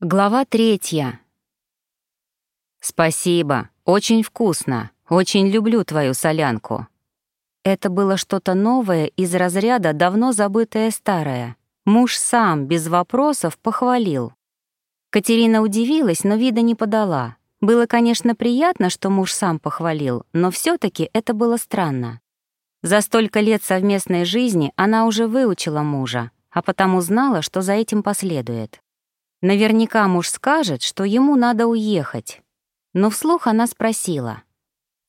Глава третья. «Спасибо, очень вкусно, очень люблю твою солянку». Это было что-то новое из разряда давно забытое старое. Муж сам, без вопросов, похвалил. Катерина удивилась, но вида не подала. Было, конечно, приятно, что муж сам похвалил, но все таки это было странно. За столько лет совместной жизни она уже выучила мужа, а потому знала, что за этим последует. Наверняка муж скажет, что ему надо уехать. Но вслух она спросила.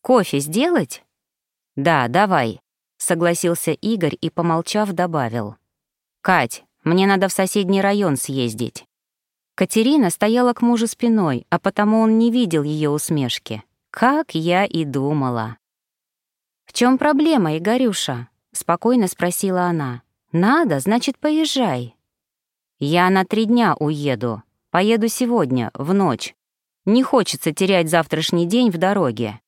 «Кофе сделать?» «Да, давай», — согласился Игорь и, помолчав, добавил. «Кать, мне надо в соседний район съездить». Катерина стояла к мужу спиной, а потому он не видел ее усмешки. Как я и думала. «В чем проблема, Игорюша?» — спокойно спросила она. «Надо, значит, поезжай». «Я на три дня уеду. Поеду сегодня, в ночь. Не хочется терять завтрашний день в дороге.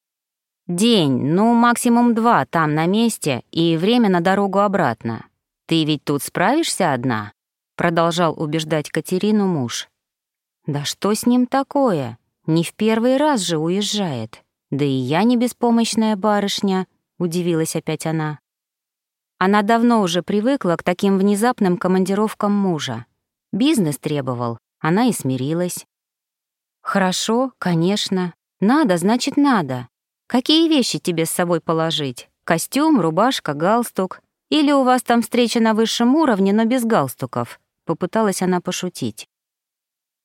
День, ну, максимум два там на месте и время на дорогу обратно. Ты ведь тут справишься одна?» Продолжал убеждать Катерину муж. «Да что с ним такое? Не в первый раз же уезжает. Да и я не беспомощная барышня», — удивилась опять она. Она давно уже привыкла к таким внезапным командировкам мужа. Бизнес требовал, она и смирилась. «Хорошо, конечно. Надо, значит, надо. Какие вещи тебе с собой положить? Костюм, рубашка, галстук? Или у вас там встреча на высшем уровне, но без галстуков?» Попыталась она пошутить.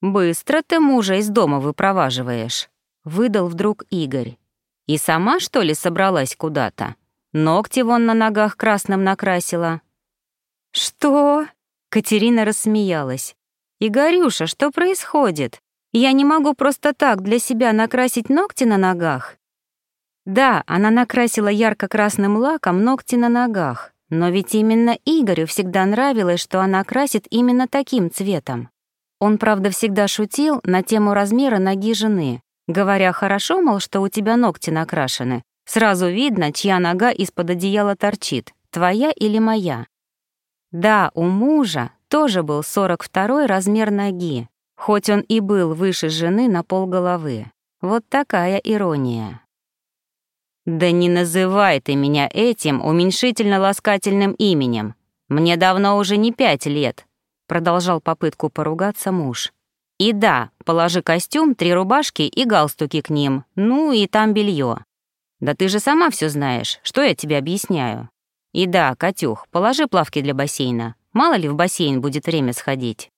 «Быстро ты мужа из дома выпроваживаешь», — выдал вдруг Игорь. «И сама, что ли, собралась куда-то? Ногти вон на ногах красным накрасила». «Что?» Катерина рассмеялась. «Игорюша, что происходит? Я не могу просто так для себя накрасить ногти на ногах». Да, она накрасила ярко-красным лаком ногти на ногах, но ведь именно Игорю всегда нравилось, что она красит именно таким цветом. Он, правда, всегда шутил на тему размера ноги жены, говоря, хорошо, мол, что у тебя ногти накрашены. Сразу видно, чья нога из-под одеяла торчит, твоя или моя. Да, у мужа тоже был 42-й размер ноги, хоть он и был выше жены на полголовы. Вот такая ирония. «Да не называй ты меня этим уменьшительно-ласкательным именем. Мне давно уже не пять лет», — продолжал попытку поругаться муж. «И да, положи костюм, три рубашки и галстуки к ним, ну и там белье. Да ты же сама все знаешь, что я тебе объясняю. И да, Катюх, положи плавки для бассейна. Мало ли в бассейн будет время сходить.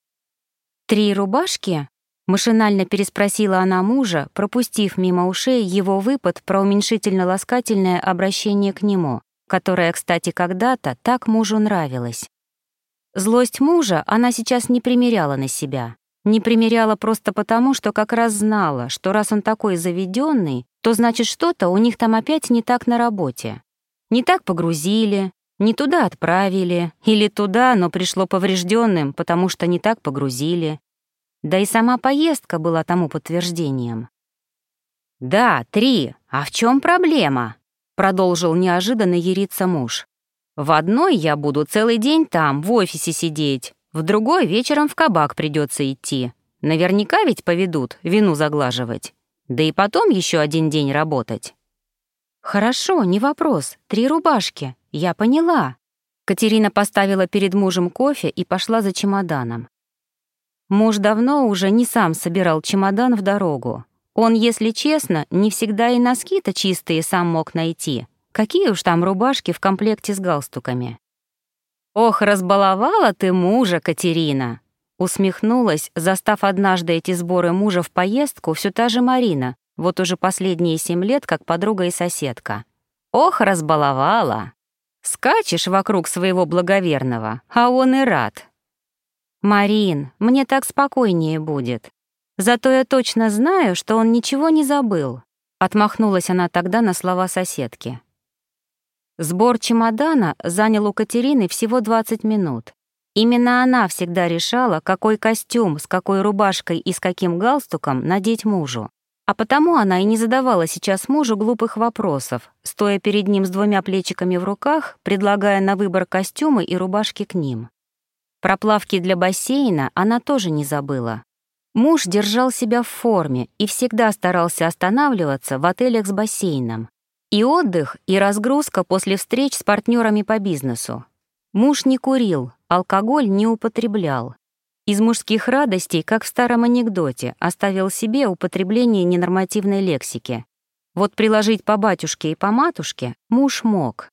«Три рубашки?» — машинально переспросила она мужа, пропустив мимо ушей его выпад про уменьшительно-ласкательное обращение к нему, которое, кстати, когда-то так мужу нравилось. Злость мужа она сейчас не примеряла на себя. Не примеряла просто потому, что как раз знала, что раз он такой заведенный, то значит что-то у них там опять не так на работе. Не так погрузили, не туда отправили, или туда, но пришло поврежденным, потому что не так погрузили. Да и сама поездка была тому подтверждением. «Да, три. А в чем проблема?» — продолжил неожиданно яриться муж. «В одной я буду целый день там, в офисе сидеть, в другой вечером в кабак придется идти. Наверняка ведь поведут вину заглаживать. Да и потом еще один день работать. «Хорошо, не вопрос. Три рубашки. Я поняла». Катерина поставила перед мужем кофе и пошла за чемоданом. Муж давно уже не сам собирал чемодан в дорогу. Он, если честно, не всегда и носки-то чистые сам мог найти. Какие уж там рубашки в комплекте с галстуками. «Ох, разбаловала ты мужа, Катерина!» Усмехнулась, застав однажды эти сборы мужа в поездку, все та же Марина, вот уже последние семь лет как подруга и соседка. Ох, разбаловала! Скачешь вокруг своего благоверного, а он и рад. «Марин, мне так спокойнее будет. Зато я точно знаю, что он ничего не забыл», — отмахнулась она тогда на слова соседки. Сбор чемодана занял у Катерины всего 20 минут. Именно она всегда решала, какой костюм, с какой рубашкой и с каким галстуком надеть мужу. А потому она и не задавала сейчас мужу глупых вопросов, стоя перед ним с двумя плечиками в руках, предлагая на выбор костюмы и рубашки к ним. Про плавки для бассейна она тоже не забыла. Муж держал себя в форме и всегда старался останавливаться в отелях с бассейном. И отдых, и разгрузка после встреч с партнерами по бизнесу. Муж не курил, алкоголь не употреблял. Из мужских радостей, как в старом анекдоте, оставил себе употребление ненормативной лексики. Вот приложить по батюшке и по матушке муж мог.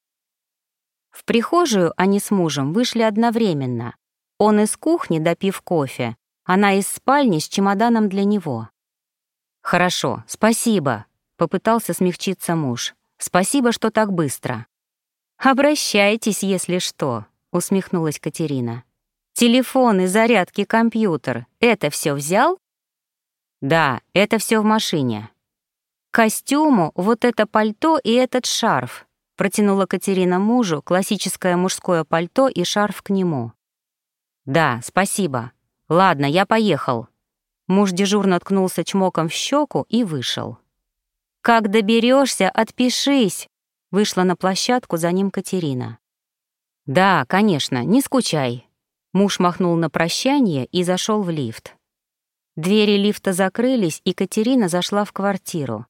В прихожую они с мужем вышли одновременно. Он из кухни, допив кофе, она из спальни с чемоданом для него. «Хорошо, спасибо», — попытался смягчиться муж. «Спасибо, что так быстро». «Обращайтесь, если что», — усмехнулась Катерина. Телефоны, зарядки, компьютер — это все взял? Да, это все в машине. костюму вот это пальто и этот шарф. Протянула Катерина мужу классическое мужское пальто и шарф к нему. Да, спасибо. Ладно, я поехал. Муж дежурно ткнулся чмоком в щеку и вышел. «Как доберешься, отпишись!» Вышла на площадку за ним Катерина. «Да, конечно, не скучай», Муж махнул на прощание и зашел в лифт. Двери лифта закрылись, и Катерина зашла в квартиру.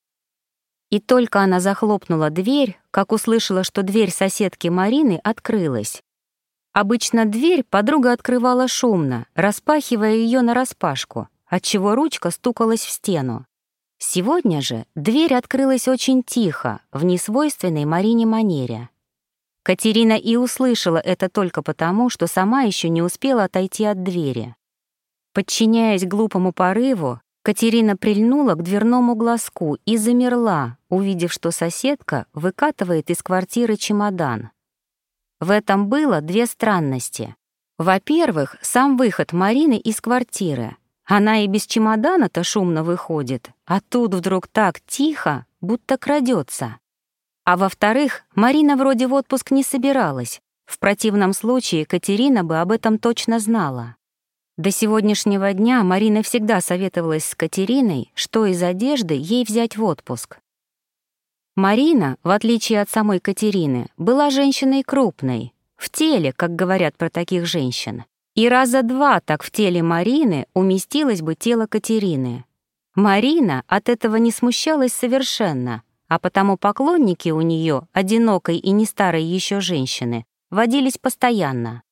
И только она захлопнула дверь, как услышала, что дверь соседки Марины открылась. Обычно дверь подруга открывала шумно, распахивая ее нараспашку, отчего ручка стукалась в стену. Сегодня же дверь открылась очень тихо, в несвойственной Марине манере. Катерина и услышала это только потому, что сама еще не успела отойти от двери. Подчиняясь глупому порыву, Катерина прильнула к дверному глазку и замерла, увидев, что соседка выкатывает из квартиры чемодан. В этом было две странности. Во-первых, сам выход Марины из квартиры. Она и без чемодана-то шумно выходит, а тут вдруг так тихо, будто крадется. А во-вторых, Марина вроде в отпуск не собиралась. В противном случае Катерина бы об этом точно знала. До сегодняшнего дня Марина всегда советовалась с Катериной, что из одежды ей взять в отпуск. Марина, в отличие от самой Катерины, была женщиной крупной, в теле, как говорят про таких женщин. И раза два так в теле Марины уместилось бы тело Катерины. Марина от этого не смущалась совершенно, а потому поклонники у нее, одинокой и не старой еще женщины, водились постоянно.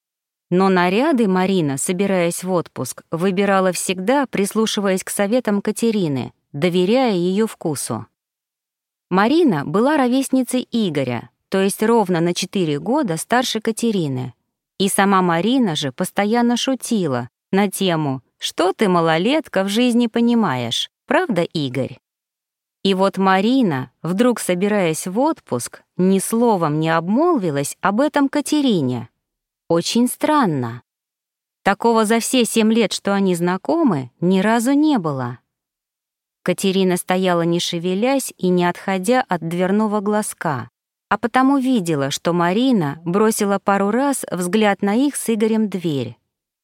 Но наряды Марина, собираясь в отпуск, выбирала всегда, прислушиваясь к советам Катерины, доверяя ее вкусу. Марина была ровесницей Игоря, то есть ровно на 4 года старше Катерины. И сама Марина же постоянно шутила на тему «Что ты, малолетка, в жизни понимаешь? Правда, Игорь?» И вот Марина, вдруг собираясь в отпуск, ни словом не обмолвилась об этом Катерине. Очень странно. Такого за все семь лет, что они знакомы, ни разу не было. Катерина стояла не шевелясь и не отходя от дверного глазка, а потому видела, что Марина бросила пару раз взгляд на их с Игорем дверь.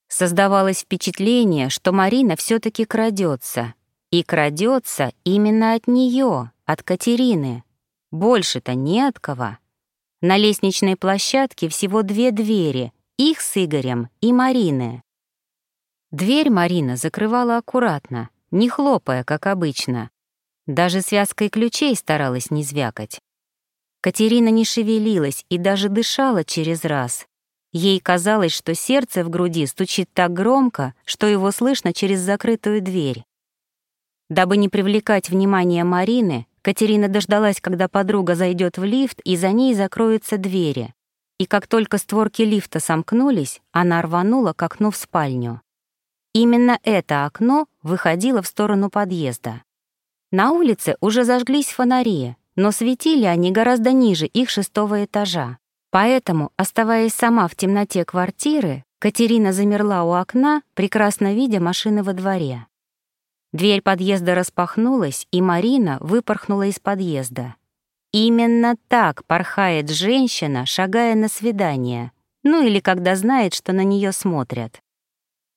Создавалось впечатление, что Марина все таки крадется, и крадется именно от нее, от Катерины. Больше-то не от кого. На лестничной площадке всего две двери, их с Игорем и Марины. Дверь Марина закрывала аккуратно, не хлопая, как обычно. Даже связкой ключей старалась не звякать. Катерина не шевелилась и даже дышала через раз. Ей казалось, что сердце в груди стучит так громко, что его слышно через закрытую дверь. Дабы не привлекать внимание Марины, Катерина дождалась, когда подруга зайдет в лифт, и за ней закроются двери. И как только створки лифта сомкнулись, она рванула к окну в спальню. Именно это окно выходило в сторону подъезда. На улице уже зажглись фонари, но светили они гораздо ниже их шестого этажа. Поэтому, оставаясь сама в темноте квартиры, Катерина замерла у окна, прекрасно видя машины во дворе. Дверь подъезда распахнулась, и Марина выпорхнула из подъезда. Именно так порхает женщина, шагая на свидание, ну или когда знает, что на нее смотрят.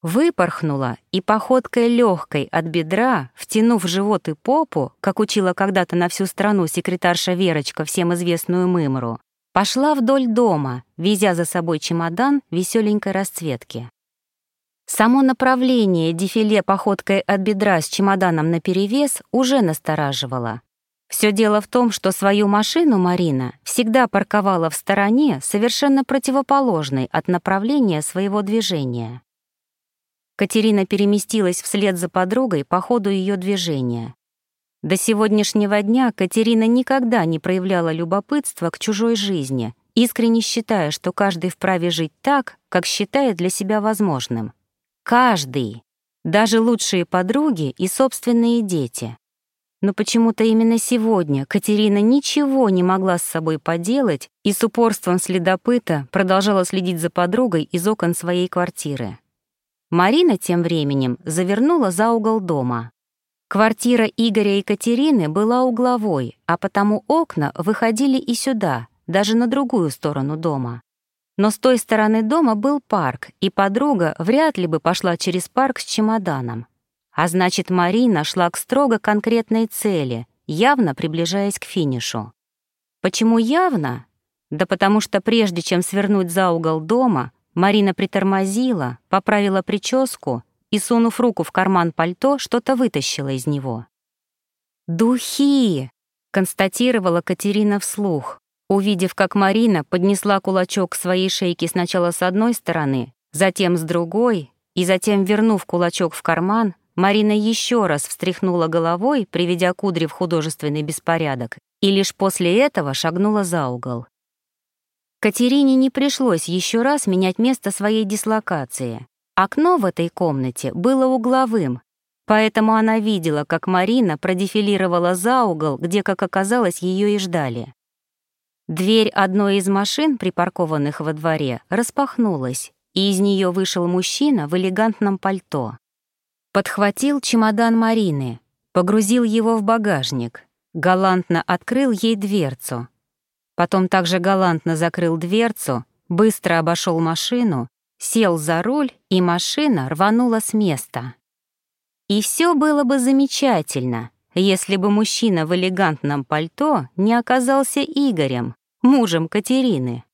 Выпорхнула и походкой легкой от бедра, втянув живот и попу, как учила когда-то на всю страну секретарша Верочка всем известную мымру, пошла вдоль дома, везя за собой чемодан веселенькой расцветки. Само направление дефиле походкой от бедра с чемоданом наперевес уже настораживало. Все дело в том, что свою машину Марина всегда парковала в стороне, совершенно противоположной от направления своего движения. Катерина переместилась вслед за подругой по ходу ее движения. До сегодняшнего дня Катерина никогда не проявляла любопытства к чужой жизни, искренне считая, что каждый вправе жить так, как считает для себя возможным. Каждый. Даже лучшие подруги и собственные дети. Но почему-то именно сегодня Катерина ничего не могла с собой поделать и с упорством следопыта продолжала следить за подругой из окон своей квартиры. Марина тем временем завернула за угол дома. Квартира Игоря и Катерины была угловой, а потому окна выходили и сюда, даже на другую сторону дома. Но с той стороны дома был парк, и подруга вряд ли бы пошла через парк с чемоданом. А значит, Марина шла к строго конкретной цели, явно приближаясь к финишу. Почему явно? Да потому что прежде чем свернуть за угол дома, Марина притормозила, поправила прическу и, сунув руку в карман пальто, что-то вытащила из него. «Духи!» — констатировала Катерина вслух, Увидев, как Марина поднесла кулачок к своей шейке сначала с одной стороны, затем с другой, и затем, вернув кулачок в карман, Марина еще раз встряхнула головой, приведя кудри в художественный беспорядок, и лишь после этого шагнула за угол. Катерине не пришлось еще раз менять место своей дислокации. Окно в этой комнате было угловым, поэтому она видела, как Марина продефилировала за угол, где, как оказалось, ее и ждали. Дверь одной из машин, припаркованных во дворе, распахнулась, и из нее вышел мужчина в элегантном пальто. Подхватил чемодан Марины, погрузил его в багажник, галантно открыл ей дверцу. Потом также галантно закрыл дверцу, быстро обошел машину, сел за руль, и машина рванула с места. И все было бы замечательно, если бы мужчина в элегантном пальто не оказался Игорем, мужем Катерины.